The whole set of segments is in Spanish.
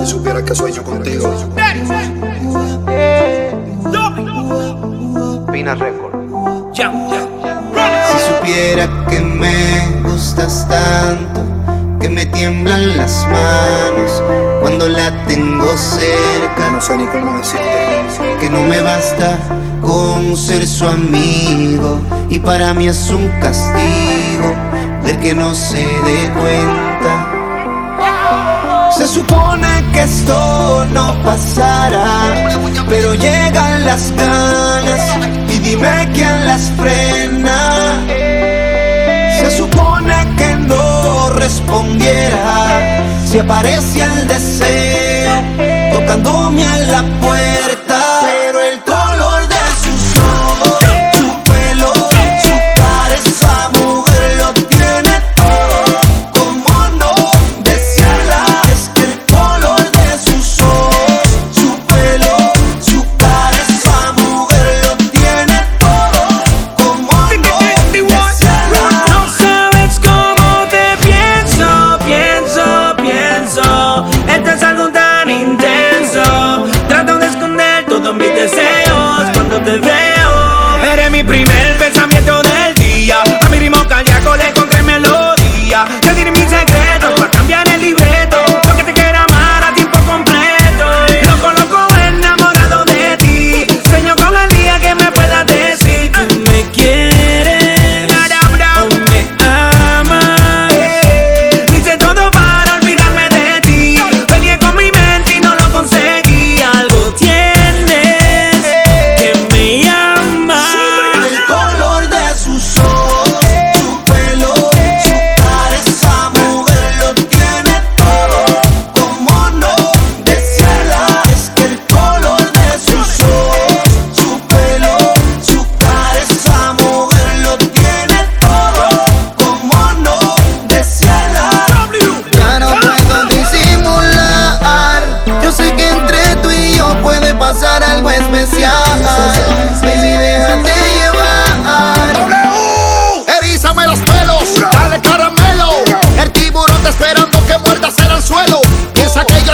Si supiera que sueño contigo. Pina Record. Si supiera que me gustas tanto, que me tiemblan las manos cuando la tengo cerca. No sé. Que no me basta con ser su amigo y para mí es un castigo del que no se dé cuenta supone que esto no pasará, pero llegan las ganas y dime quién las frena. Se supone que no respondiera si aparece el deseo tocándome a la puerta. prime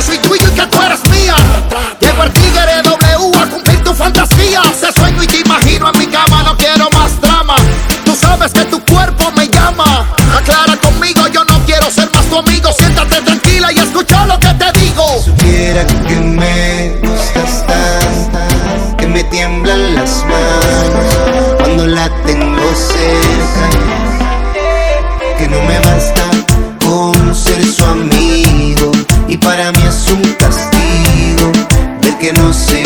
retweet jusqu'à toi la un castigo del que no se